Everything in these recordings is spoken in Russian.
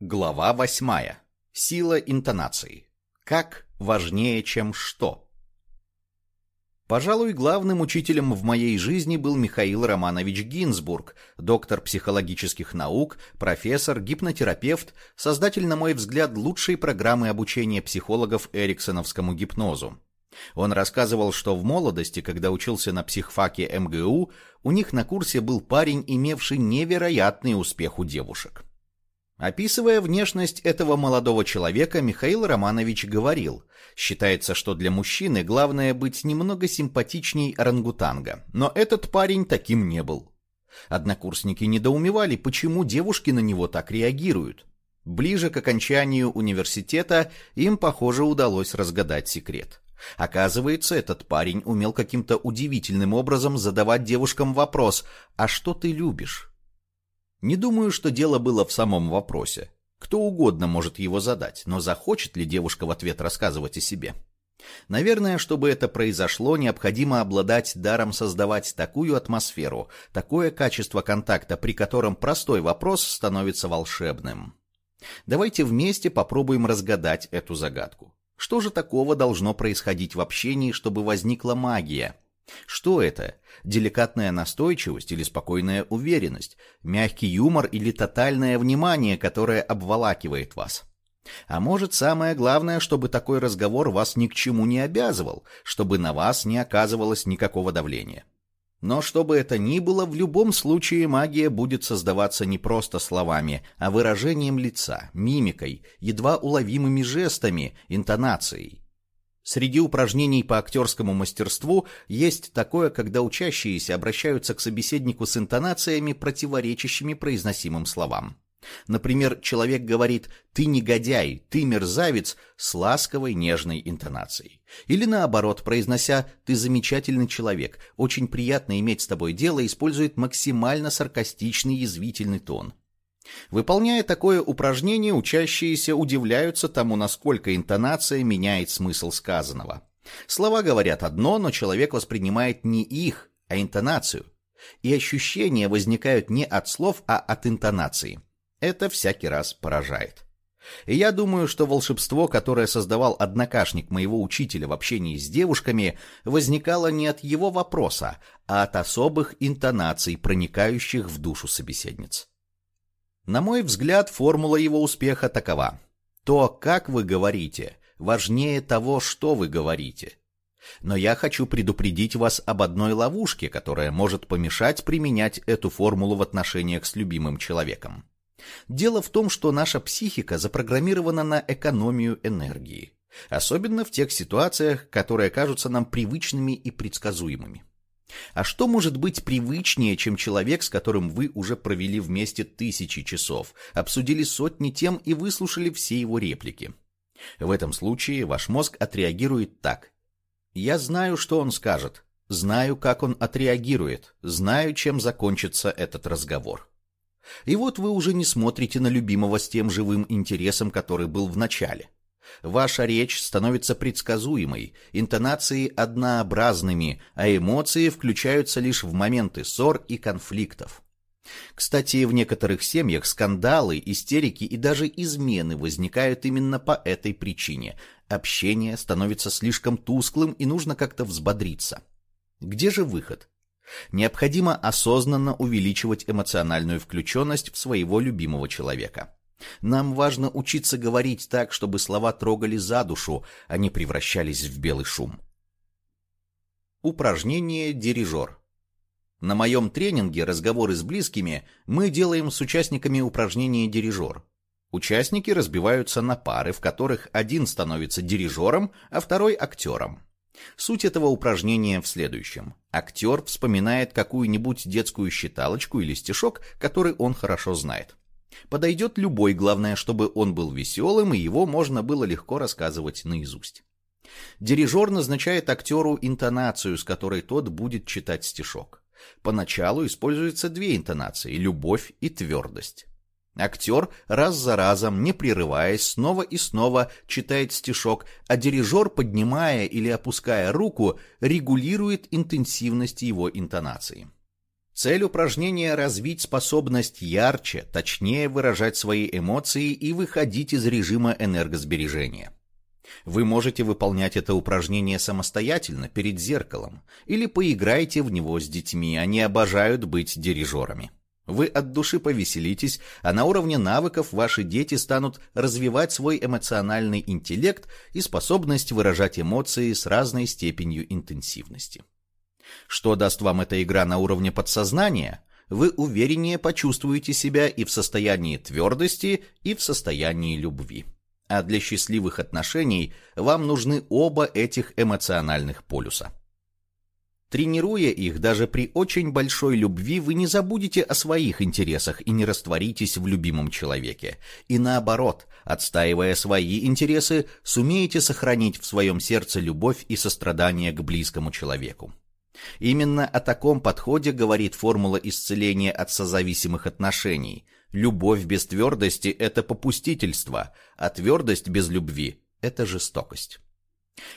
Глава восьмая. Сила интонации. Как важнее, чем что. Пожалуй, главным учителем в моей жизни был Михаил Романович Гинзбург, доктор психологических наук, профессор, гипнотерапевт, создатель, на мой взгляд, лучшей программы обучения психологов эриксоновскому гипнозу. Он рассказывал, что в молодости, когда учился на психфаке МГУ, у них на курсе был парень, имевший невероятный успех у девушек. Описывая внешность этого молодого человека, Михаил Романович говорил, считается, что для мужчины главное быть немного симпатичней орангутанга, но этот парень таким не был. Однокурсники недоумевали, почему девушки на него так реагируют. Ближе к окончанию университета им, похоже, удалось разгадать секрет. Оказывается, этот парень умел каким-то удивительным образом задавать девушкам вопрос «А что ты любишь?». Не думаю, что дело было в самом вопросе. Кто угодно может его задать, но захочет ли девушка в ответ рассказывать о себе? Наверное, чтобы это произошло, необходимо обладать даром создавать такую атмосферу, такое качество контакта, при котором простой вопрос становится волшебным. Давайте вместе попробуем разгадать эту загадку. Что же такого должно происходить в общении, чтобы возникла магия? Что это? Деликатная настойчивость или спокойная уверенность? Мягкий юмор или тотальное внимание, которое обволакивает вас? А может, самое главное, чтобы такой разговор вас ни к чему не обязывал, чтобы на вас не оказывалось никакого давления? Но что бы это ни было, в любом случае магия будет создаваться не просто словами, а выражением лица, мимикой, едва уловимыми жестами, интонацией. Среди упражнений по актерскому мастерству есть такое, когда учащиеся обращаются к собеседнику с интонациями, противоречащими произносимым словам. Например, человек говорит «ты негодяй», «ты мерзавец» с ласковой нежной интонацией. Или наоборот, произнося «ты замечательный человек», «очень приятно иметь с тобой дело» использует максимально саркастичный язвительный тон. Выполняя такое упражнение, учащиеся удивляются тому, насколько интонация меняет смысл сказанного. Слова говорят одно, но человек воспринимает не их, а интонацию. И ощущения возникают не от слов, а от интонации. Это всякий раз поражает. И я думаю, что волшебство, которое создавал однокашник моего учителя в общении с девушками, возникало не от его вопроса, а от особых интонаций, проникающих в душу собеседниц. На мой взгляд, формула его успеха такова. То, как вы говорите, важнее того, что вы говорите. Но я хочу предупредить вас об одной ловушке, которая может помешать применять эту формулу в отношениях с любимым человеком. Дело в том, что наша психика запрограммирована на экономию энергии, особенно в тех ситуациях, которые кажутся нам привычными и предсказуемыми. А что может быть привычнее, чем человек, с которым вы уже провели вместе тысячи часов, обсудили сотни тем и выслушали все его реплики? В этом случае ваш мозг отреагирует так. Я знаю, что он скажет, знаю, как он отреагирует, знаю, чем закончится этот разговор. И вот вы уже не смотрите на любимого с тем живым интересом, который был в начале. Ваша речь становится предсказуемой, интонации однообразными, а эмоции включаются лишь в моменты ссор и конфликтов. Кстати, в некоторых семьях скандалы, истерики и даже измены возникают именно по этой причине. Общение становится слишком тусклым и нужно как-то взбодриться. Где же выход? Необходимо осознанно увеличивать эмоциональную включенность в своего любимого человека. Нам важно учиться говорить так, чтобы слова трогали за душу, а не превращались в белый шум. Упражнение «Дирижер». На моем тренинге «Разговоры с близкими» мы делаем с участниками упражнение «Дирижер». Участники разбиваются на пары, в которых один становится дирижером, а второй – актером. Суть этого упражнения в следующем. Актер вспоминает какую-нибудь детскую считалочку или стишок, который он хорошо знает. Подойдет любой, главное, чтобы он был веселым, и его можно было легко рассказывать наизусть. Дирижер назначает актеру интонацию, с которой тот будет читать стишок. Поначалу используются две интонации – любовь и твердость. Актер раз за разом, не прерываясь, снова и снова читает стишок, а дирижер, поднимая или опуская руку, регулирует интенсивность его интонации. Цель упражнения – развить способность ярче, точнее выражать свои эмоции и выходить из режима энергосбережения. Вы можете выполнять это упражнение самостоятельно, перед зеркалом, или поиграйте в него с детьми, они обожают быть дирижерами. Вы от души повеселитесь, а на уровне навыков ваши дети станут развивать свой эмоциональный интеллект и способность выражать эмоции с разной степенью интенсивности. Что даст вам эта игра на уровне подсознания? Вы увереннее почувствуете себя и в состоянии твердости, и в состоянии любви. А для счастливых отношений вам нужны оба этих эмоциональных полюса. Тренируя их даже при очень большой любви, вы не забудете о своих интересах и не растворитесь в любимом человеке. И наоборот, отстаивая свои интересы, сумеете сохранить в своем сердце любовь и сострадание к близкому человеку. Именно о таком подходе говорит формула исцеления от созависимых отношений. Любовь без твердости – это попустительство, а твердость без любви – это жестокость.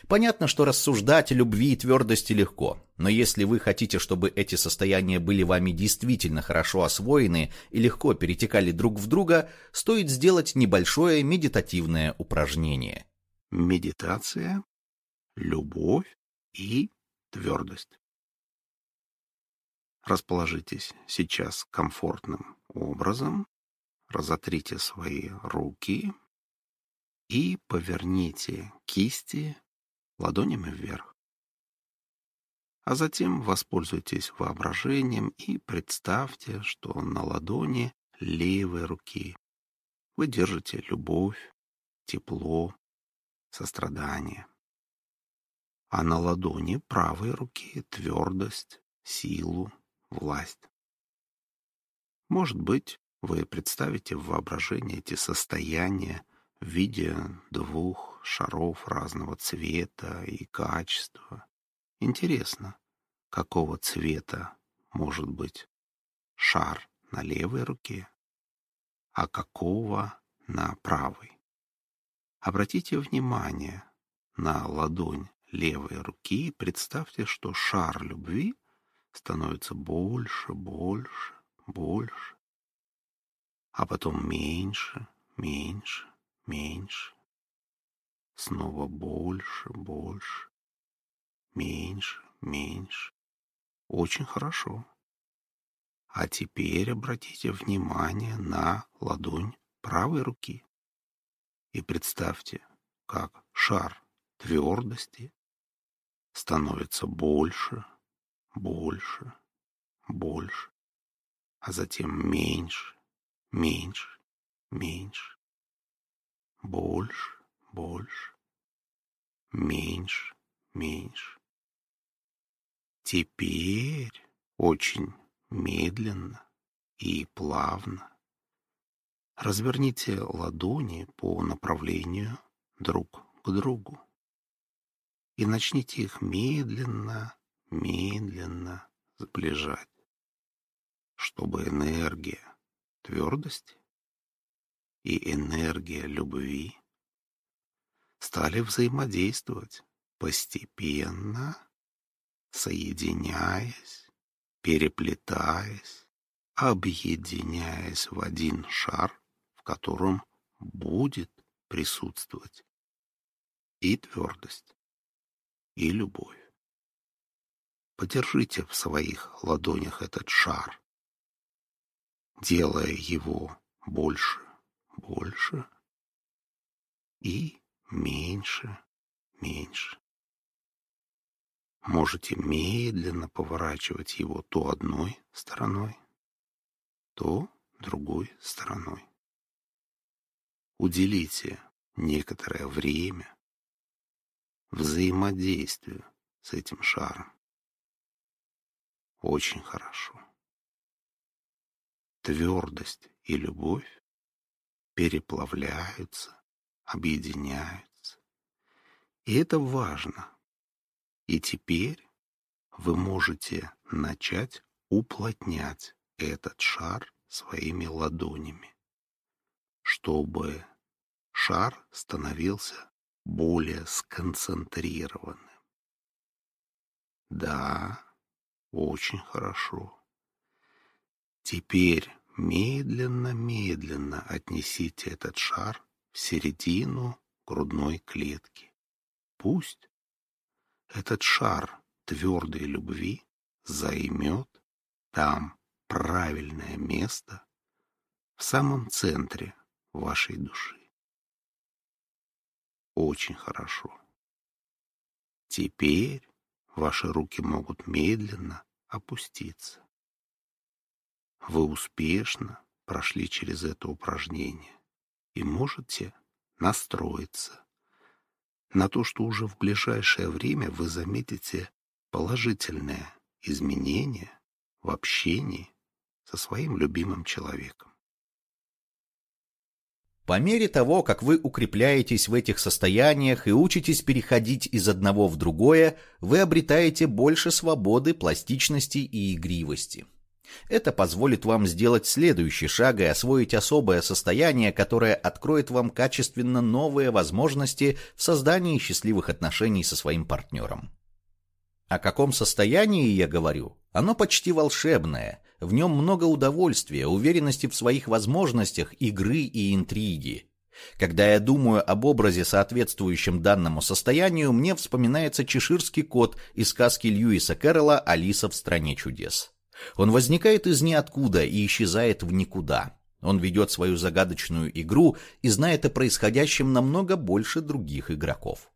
Понятно, что рассуждать о любви и твердости легко, но если вы хотите, чтобы эти состояния были вами действительно хорошо освоены и легко перетекали друг в друга, стоит сделать небольшое медитативное упражнение. Медитация, любовь и твердость. Расположитесь сейчас комфортным образом, разотрите свои руки и поверните кисти ладонями вверх. А затем воспользуйтесь воображением и представьте, что на ладони левой руки вы держите любовь, тепло, сострадание. А на ладони правой руки твердость, силу, власть. Может быть, вы представите в воображении эти состояния в виде двух шаров разного цвета и качества. Интересно, какого цвета может быть шар на левой руке, а какого на правой. Обратите внимание на ладонь левой руки и представьте, что шар любви становится больше, больше, больше, а потом меньше, меньше, меньше, снова больше, больше, меньше, меньше. Очень хорошо. А теперь обратите внимание на ладонь правой руки и представьте, как шар твердости становится больше, больше, больше, а затем меньше, меньше, меньше, больше, больше, меньше, меньше. Теперь очень медленно и плавно разверните ладони по направлению друг к другу и начните их медленно медленно сближать, чтобы энергия твердости и энергия любви стали взаимодействовать постепенно, соединяясь, переплетаясь, объединяясь в один шар, в котором будет присутствовать и твердость, и любовь. Подержите в своих ладонях этот шар, делая его больше, больше и меньше, меньше. Можете медленно поворачивать его то одной стороной, то другой стороной. Уделите некоторое время взаимодействию с этим шаром. Очень хорошо. Твердость и любовь переплавляются, объединяются. И это важно. И теперь вы можете начать уплотнять этот шар своими ладонями, чтобы шар становился более сконцентрированным. Да, очень хорошо. Теперь медленно-медленно отнесите этот шар в середину грудной клетки. Пусть этот шар твердой любви займет там правильное место в самом центре вашей души. Очень хорошо. Теперь ваши руки могут медленно опуститься. Вы успешно прошли через это упражнение и можете настроиться на то, что уже в ближайшее время вы заметите положительное изменение в общении со своим любимым человеком. По мере того, как вы укрепляетесь в этих состояниях и учитесь переходить из одного в другое, вы обретаете больше свободы, пластичности и игривости. Это позволит вам сделать следующий шаг и освоить особое состояние, которое откроет вам качественно новые возможности в создании счастливых отношений со своим партнером. О каком состоянии я говорю? Оно почти волшебное. В нем много удовольствия, уверенности в своих возможностях, игры и интриги. Когда я думаю об образе, соответствующем данному состоянию, мне вспоминается чеширский кот из сказки Льюиса Кэрролла «Алиса в стране чудес». Он возникает из ниоткуда и исчезает в никуда. Он ведет свою загадочную игру и знает о происходящем намного больше других игроков.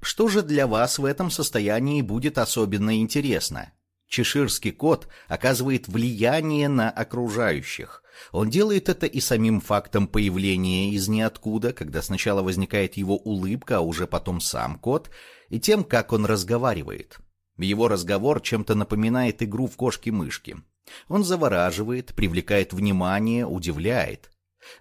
Что же для вас в этом состоянии будет особенно интересно? Чеширский кот оказывает влияние на окружающих. Он делает это и самим фактом появления из ниоткуда, когда сначала возникает его улыбка, а уже потом сам кот, и тем, как он разговаривает. Его разговор чем-то напоминает игру в кошки-мышки. Он завораживает, привлекает внимание, удивляет.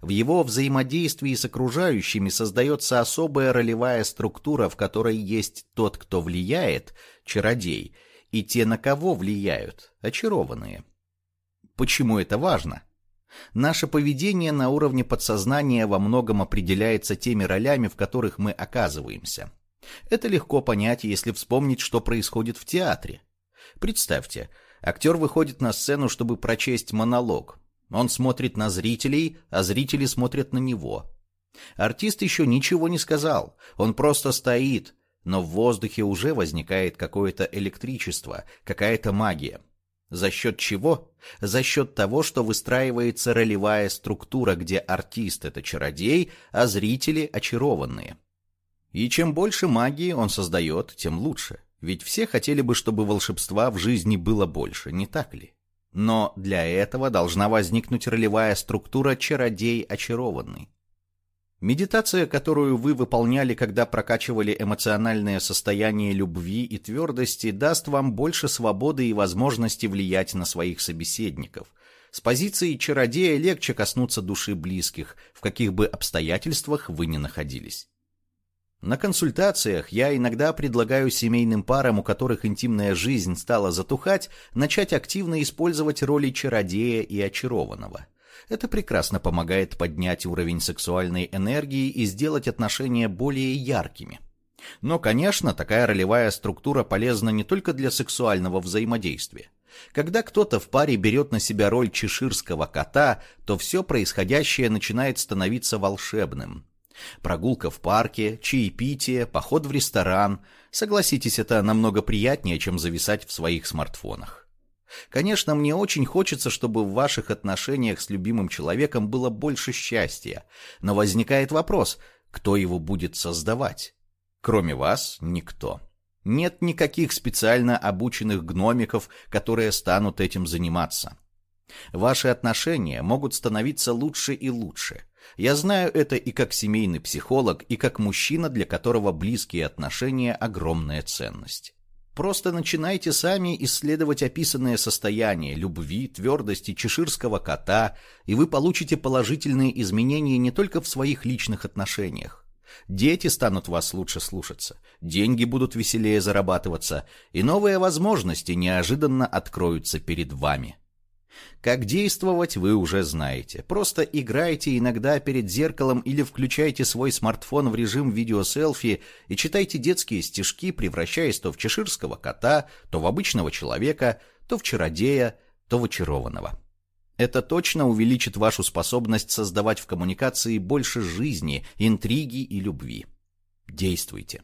В его взаимодействии с окружающими создается особая ролевая структура, в которой есть тот, кто влияет, чародей, и те, на кого влияют, очарованные. Почему это важно? Наше поведение на уровне подсознания во многом определяется теми ролями, в которых мы оказываемся. Это легко понять, если вспомнить, что происходит в театре. Представьте, актер выходит на сцену, чтобы прочесть монолог, он смотрит на зрителей, а зрители смотрят на него. Артист еще ничего не сказал, он просто стоит, но в воздухе уже возникает какое-то электричество, какая-то магия. За счет чего? За счет того, что выстраивается ролевая структура, где артист — это чародей, а зрители — очарованные. И чем больше магии он создает, тем лучше. Ведь все хотели бы, чтобы волшебства в жизни было больше, не так ли? Но для этого должна возникнуть ролевая структура «чародей очарованный». Медитация, которую вы выполняли, когда прокачивали эмоциональное состояние любви и твердости, даст вам больше свободы и возможности влиять на своих собеседников. С позиции чародея легче коснуться души близких, в каких бы обстоятельствах вы ни находились. На консультациях я иногда предлагаю семейным парам, у которых интимная жизнь стала затухать, начать активно использовать роли чародея и очарованного. Это прекрасно помогает поднять уровень сексуальной энергии и сделать отношения более яркими. Но, конечно, такая ролевая структура полезна не только для сексуального взаимодействия. Когда кто-то в паре берет на себя роль чеширского кота, то все происходящее начинает становиться волшебным. Прогулка в парке, чаепитие, поход в ресторан. Согласитесь, это намного приятнее, чем зависать в своих смартфонах. Конечно, мне очень хочется, чтобы в ваших отношениях с любимым человеком было больше счастья, но возникает вопрос, кто его будет создавать? Кроме вас, никто. Нет никаких специально обученных гномиков, которые станут этим заниматься. Ваши отношения могут становиться лучше и лучше. Я знаю это и как семейный психолог, и как мужчина, для которого близкие отношения – огромная ценность. Просто начинайте сами исследовать описанное состояние любви, твердости чеширского кота, и вы получите положительные изменения не только в своих личных отношениях. Дети станут вас лучше слушаться, деньги будут веселее зарабатываться, и новые возможности неожиданно откроются перед вами. Как действовать, вы уже знаете. Просто играйте иногда перед зеркалом или включайте свой смартфон в режим видеоселфи и читайте детские стишки, превращаясь то в чеширского кота, то в обычного человека, то в чародея, то в очарованного. Это точно увеличит вашу способность создавать в коммуникации больше жизни, интриги и любви. Действуйте.